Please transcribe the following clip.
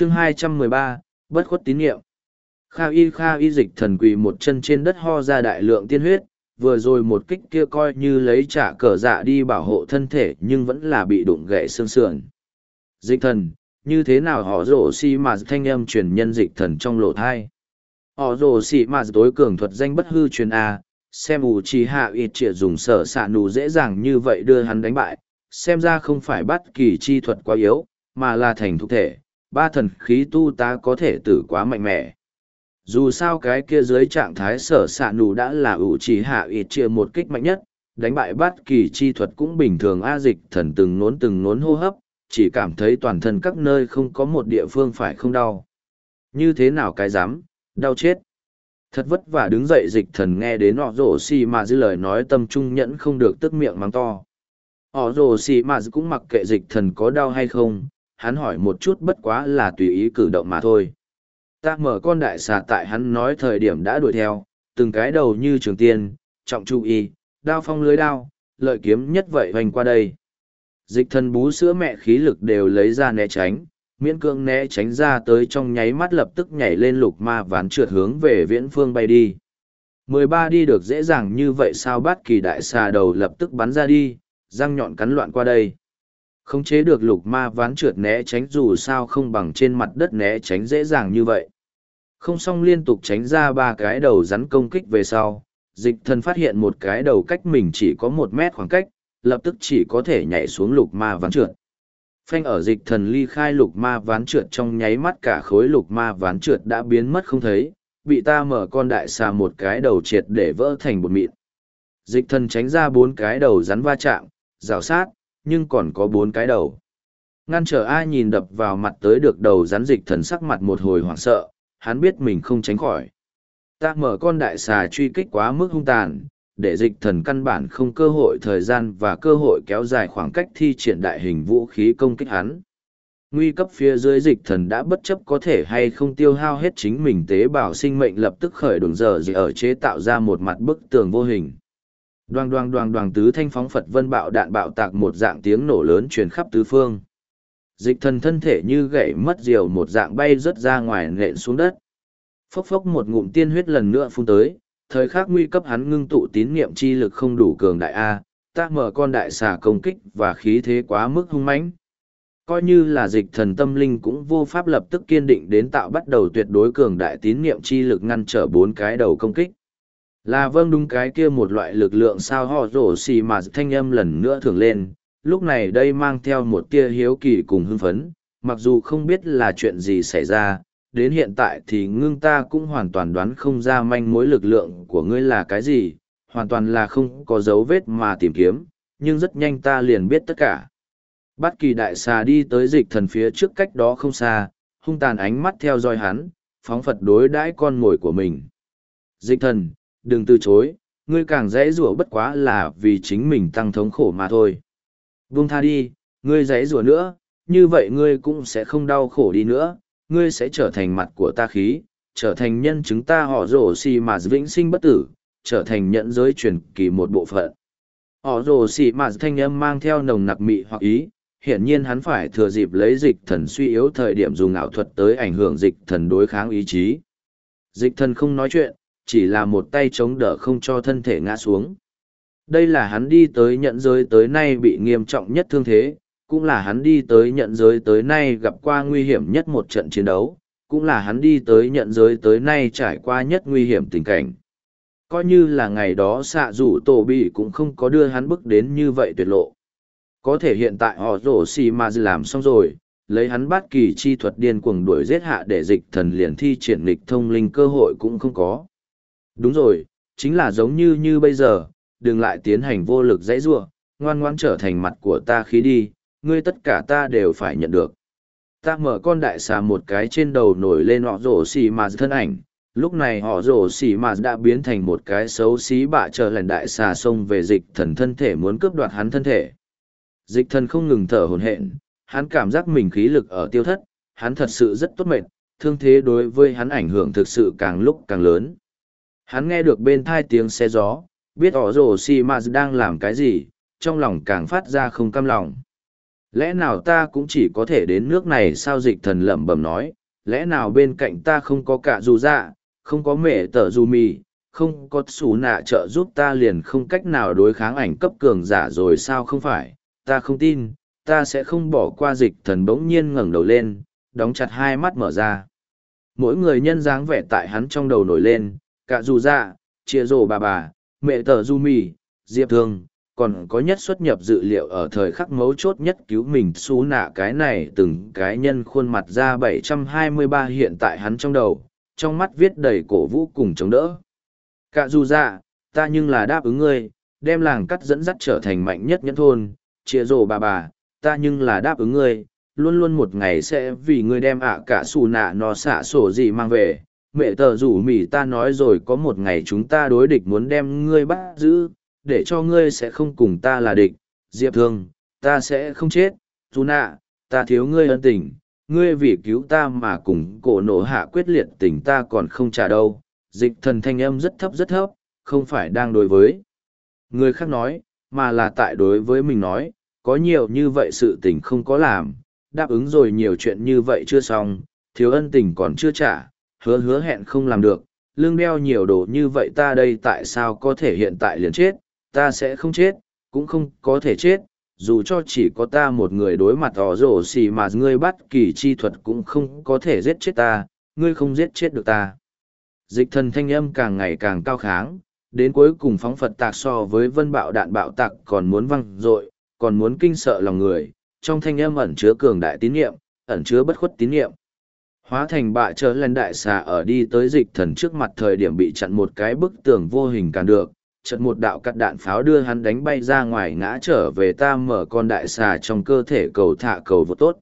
chương 213, bất khuất tín nhiệm. Kha y kha y dịch thần quỳ một chân trên đất ho ra đại lượng tiên huyết, vừa rồi một kích kia coi như lấy trả cờ dạ đi bảo hộ thân thể nhưng vẫn là bị đụng gãy xương sườn. Dịch thần, như thế nào họ rổ xi mà thanh âm truyền nhân dịch thần trong lộ thai. Họ rổ xi mà tối cường thuật danh bất hư truyền A, xem ủ trì hạ ít trịa dùng sở xạ nụ dễ dàng như vậy đưa hắn đánh bại, xem ra không phải bắt kỳ chi thuật quá yếu, mà là thành thục thể, ba thần khí tu ta có thể tử quá mạnh mẽ. Dù sao cái kia dưới trạng thái sở xạ nụ đã là ủ trì hạ ít chia một kích mạnh nhất, đánh bại bắt kỳ chi thuật cũng bình thường A dịch thần từng nốn từng nốn hô hấp, chỉ cảm thấy toàn thân các nơi không có một địa phương phải không đau. Như thế nào cái dám, đau chết. Thật vất vả đứng dậy dịch thần nghe đến họ rổ xì mà dư lời nói tâm trung nhẫn không được tức miệng mắng to. Họ rổ xì mà cũng mặc kệ dịch thần có đau hay không, hắn hỏi một chút bất quá là tùy ý cử động mà thôi. Ta mở con đại xà tại hắn nói thời điểm đã đuổi theo, từng cái đầu như trường tiên, trọng trụ y, đao phong lưới đao, lợi kiếm nhất vậy hoành qua đây. Dịch thần bú sữa mẹ khí lực đều lấy ra né tránh, miễn cương né tránh ra tới trong nháy mắt lập tức nhảy lên lục ma ván trượt hướng về viễn phương bay đi. mười ba đi được dễ dàng như vậy sao bát kỳ đại xà đầu lập tức bắn ra đi, răng nhọn cắn loạn qua đây. Không chế được lục ma ván trượt né tránh dù sao không bằng trên mặt đất né tránh dễ dàng như vậy. Không xong liên tục tránh ra ba cái đầu rắn công kích về sau, dịch thần phát hiện một cái đầu cách mình chỉ có một mét khoảng cách, lập tức chỉ có thể nhảy xuống lục ma ván trượt. Phanh ở dịch thần ly khai lục ma ván trượt trong nháy mắt cả khối lục ma ván trượt đã biến mất không thấy, bị ta mở con đại xà một cái đầu triệt để vỡ thành bột mịn. Dịch thần tránh ra bốn cái đầu rắn va chạm, rào sát, nhưng còn có bốn cái đầu. Ngăn trở ai nhìn đập vào mặt tới được đầu rắn dịch thần sắc mặt một hồi hoảng sợ, hắn biết mình không tránh khỏi. Ta mở con đại xà truy kích quá mức hung tàn, để dịch thần căn bản không cơ hội thời gian và cơ hội kéo dài khoảng cách thi triển đại hình vũ khí công kích hắn. Nguy cấp phía dưới dịch thần đã bất chấp có thể hay không tiêu hao hết chính mình tế bào sinh mệnh lập tức khởi đường giờ gì ở chế tạo ra một mặt bức tường vô hình. Đoàng đoàng đoàng đoàng tứ thanh phóng Phật vân bạo đạn bạo tạc một dạng tiếng nổ lớn truyền khắp tứ phương. Dịch thần thân thể như gãy mất diều một dạng bay rớt ra ngoài nện xuống đất. Phốc phốc một ngụm tiên huyết lần nữa phun tới, thời khắc nguy cấp hắn ngưng tụ tín niệm chi lực không đủ cường đại A, ta mở con đại xà công kích và khí thế quá mức hung mãnh. Coi như là dịch thần tâm linh cũng vô pháp lập tức kiên định đến tạo bắt đầu tuyệt đối cường đại tín niệm chi lực ngăn trở bốn cái đầu công kích. Là vâng đúng cái kia một loại lực lượng sao họ rổ xì mà thanh âm lần nữa thường lên, lúc này đây mang theo một tia hiếu kỳ cùng hưng phấn, mặc dù không biết là chuyện gì xảy ra, đến hiện tại thì ngưng ta cũng hoàn toàn đoán không ra manh mối lực lượng của ngươi là cái gì, hoàn toàn là không có dấu vết mà tìm kiếm, nhưng rất nhanh ta liền biết tất cả. Bát kỳ đại xà đi tới dịch thần phía trước cách đó không xa, hung tàn ánh mắt theo dõi hắn, phóng Phật đối đãi con mồi của mình. Dịch thần, đừng từ chối, ngươi càng dễ rủa bất quá là vì chính mình tăng thống khổ mà thôi. Vung tha đi, ngươi dễ rủa nữa, như vậy ngươi cũng sẽ không đau khổ đi nữa, ngươi sẽ trở thành mặt của ta khí, trở thành nhân chứng ta họ rổ xì mà vĩnh sinh bất tử, trở thành nhận giới truyền kỳ một bộ phận. Họ rổ xì mà thanh âm mang theo nồng nặc mị hoặc ý, hiển nhiên hắn phải thừa dịp lấy dịch thần suy yếu thời điểm dùng ảo thuật tới ảnh hưởng dịch thần đối kháng ý chí. Dịch thần không nói chuyện, chỉ là một tay chống đỡ không cho thân thể ngã xuống. Đây là hắn đi tới nhận giới tới nay bị nghiêm trọng nhất thương thế, cũng là hắn đi tới nhận giới tới nay gặp qua nguy hiểm nhất một trận chiến đấu, cũng là hắn đi tới nhận giới tới nay trải qua nhất nguy hiểm tình cảnh. Coi như là ngày đó xạ rủ tổ bị cũng không có đưa hắn bước đến như vậy tuyệt lộ. Có thể hiện tại họ rổ xì mà làm xong rồi, lấy hắn bắt kỳ chi thuật điên cuồng đuổi giết hạ để dịch thần liền thi triển lịch thông linh cơ hội cũng không có. Đúng rồi, chính là giống như như bây giờ, đừng lại tiến hành vô lực dãy rua, ngoan ngoan trở thành mặt của ta khí đi, ngươi tất cả ta đều phải nhận được. Ta mở con đại xà một cái trên đầu nổi lên họ rổ xì mà thân ảnh, lúc này họ rổ xì mà đã biến thành một cái xấu xí bạ trở lành đại xà xông về dịch thần thân thể muốn cướp đoạt hắn thân thể. Dịch thần không ngừng thở hồn hện, hắn cảm giác mình khí lực ở tiêu thất, hắn thật sự rất tốt mệt, thương thế đối với hắn ảnh hưởng thực sự càng lúc càng lớn. Hắn nghe được bên thai tiếng xe gió, biết ỏ rổ xì mà đang làm cái gì, trong lòng càng phát ra không cam lòng. Lẽ nào ta cũng chỉ có thể đến nước này sao dịch thần lẩm bẩm nói, lẽ nào bên cạnh ta không có cả dù dạ, không có mẹ tở dù mì, không có xù nạ trợ giúp ta liền không cách nào đối kháng ảnh cấp cường giả rồi sao không phải, ta không tin, ta sẽ không bỏ qua dịch thần bỗng nhiên ngẩng đầu lên, đóng chặt hai mắt mở ra. Mỗi người nhân dáng vẻ tại hắn trong đầu nổi lên, cả dù dạ, chia rổ bà bà, mẹ tờ du mì, diệp thương, còn có nhất xuất nhập dự liệu ở thời khắc mấu chốt nhất cứu mình xú nạ cái này từng cái nhân khuôn mặt ra 723 hiện tại hắn trong đầu, trong mắt viết đầy cổ vũ cùng chống đỡ. Cả dù dạ, ta nhưng là đáp ứng ngươi, đem làng cắt dẫn dắt trở thành mạnh nhất nhân thôn, chia rổ bà bà, ta nhưng là đáp ứng ngươi, luôn luôn một ngày sẽ vì ngươi đem ạ cả xù nạ nó xả sổ gì mang về. Mẹ tờ rủ mỉ ta nói rồi có một ngày chúng ta đối địch muốn đem ngươi bắt giữ, để cho ngươi sẽ không cùng ta là địch. Diệp thương, ta sẽ không chết, dù nạ, ta thiếu ngươi ân tình, ngươi vì cứu ta mà cùng cổ nổ hạ quyết liệt tình ta còn không trả đâu. Dịch thần thanh âm rất thấp rất thấp, không phải đang đối với. Người khác nói, mà là tại đối với mình nói, có nhiều như vậy sự tình không có làm, đáp ứng rồi nhiều chuyện như vậy chưa xong, thiếu ân tình còn chưa trả, hứa hứa hẹn không làm được, lương đeo nhiều đồ như vậy ta đây tại sao có thể hiện tại liền chết, ta sẽ không chết, cũng không có thể chết, dù cho chỉ có ta một người đối mặt ỏ rổ xì mà ngươi bắt kỳ chi thuật cũng không có thể giết chết ta, ngươi không giết chết được ta. Dịch thần thanh âm càng ngày càng cao kháng, đến cuối cùng phóng Phật tạc so với vân bạo đạn bạo tạc còn muốn văng dội còn muốn kinh sợ lòng người, trong thanh âm ẩn chứa cường đại tín niệm ẩn chứa bất khuất tín niệm Hóa thành bạ trở lên đại xà ở đi tới dịch thần trước mặt thời điểm bị chặn một cái bức tường vô hình cản được, chật một đạo cắt đạn pháo đưa hắn đánh bay ra ngoài ngã trở về ta mở con đại xà trong cơ thể cầu thả cầu vô tốt.